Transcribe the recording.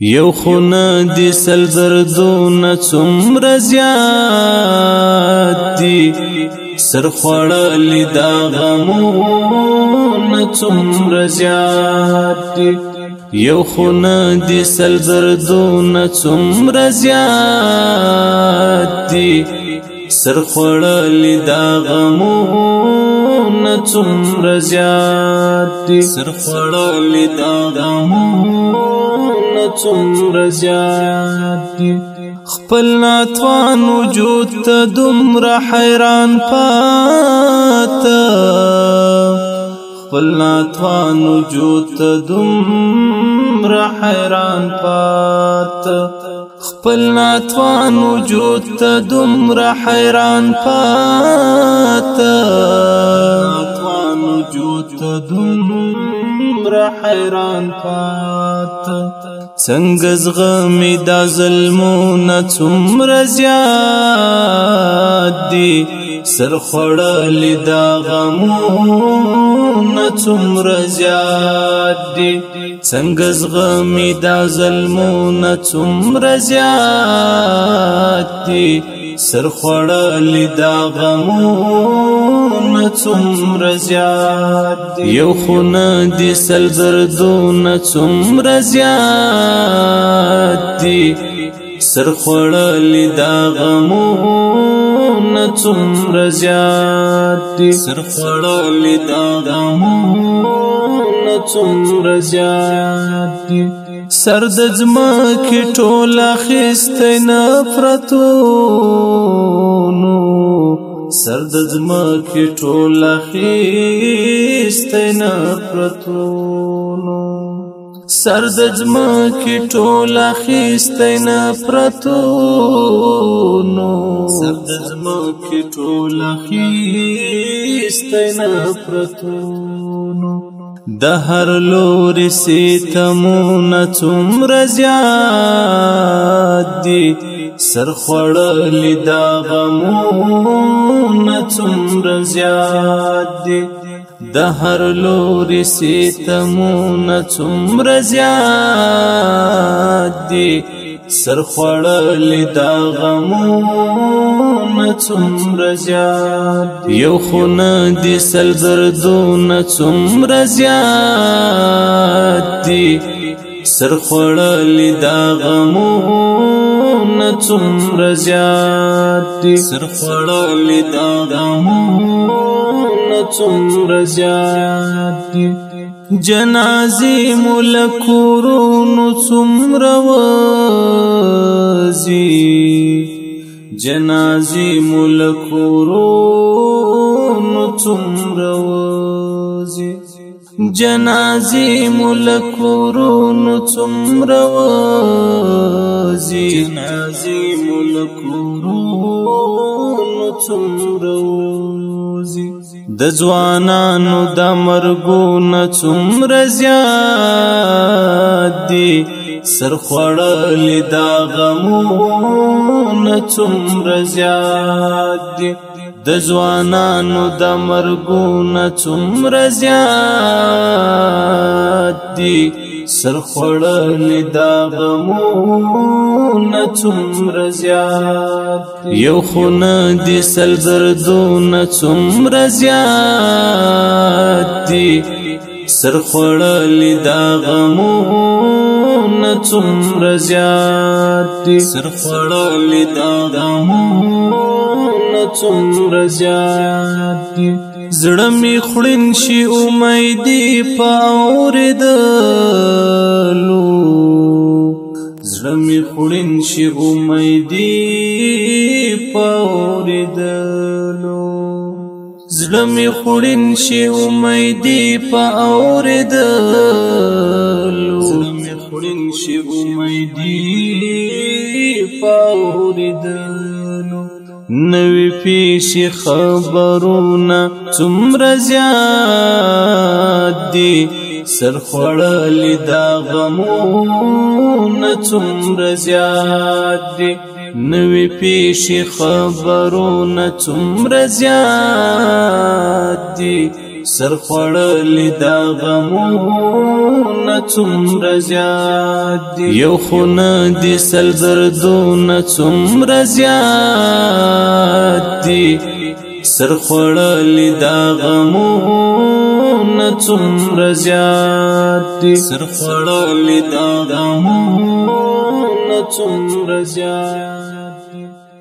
یو خونه دی سل دردونه څومره زیات دي سر خوړلې دا غمونه څومره زیات دي یو خونه دی سل دردونه څومره زیات دي سر خوړل دا غمونه څومره زیات دي سر خوړل دا غمونه څومره زیات دي خپل ناتوان وجود ته دومره حیران پاته خپل ناتوان وجود ته دومره حیران پات خپل ناتوان وجود ته دومره حیران پات ناتوان وجود ته دومره حیران پات څنګه زغمې دا ظلمونه څومره زیات دي سر خوړلې دا غمونه څومره زیات دي څنګه زغمي دا ظلمونه څومره زیات دي سر خوړل دا غمونه څومره زیات دي یو خونه دي سل دردونه څومره زیات دي سر خوړل دا غمونه څومره زیات دي سر خوړل دا غمونه څومره زیات دي سر د ځما کې ټول اخیست نفرتونو سر د ځما کې ټول اخیست نفرتونو سر د ځمکې ټول اخیستی نه پرتو نو سر د ځمکې ټول اخیستی نه پرتو نو د هر لوري سیتمونه څومره زیات دي سر خوړلې دا غمونه څومره زیات دي د هر لوري ستمونه څومره زیات دي سر خوړلې د غمونه څومره زیات یو خونه دي سل دردونه څومره زیات دي سر خوړلې د غمونه څومره زیات دي سر خوړلې دا دمونه څومره زیات دي جنازې ملکورونو څومره وزي جنازې ملکورونو څومره وزي جنازي ملکورونو څومره وزي جنازي ملکورونو څومره وزي د ځوانانو د مرګونو څومره زیات دي سر خوړل دا غمونه څومره زیات دي د ځوانانو د مرګونه څومره زیات دي سر خوړل دا غمونه څومره زیات یو خونه دي سل دردونه څومره زیات دي سر خوړل دا غمونه څومره زیات دي سر خوړلې دا دامونه څومره زیات دي زړه می خړین شي امیدې پاوردلو زړه می خړین شي امیدې پاوردلو زړه می خړین شي امیدې پاوردلو خوړین شي امیدي پاوریدنو نوې پیش خبرونه څومره زیات دي سر خوړل دا غمونه څومره زیات دي نوې پیش خبرونه څومره زیات دي سر خوړل دا غمونه څومره زیات دي یو خونه دي سل دردونه څومره زیات دي سر خوړل دا غمونه څومره زیات دي سر خوړل دا غمونه څومره زیات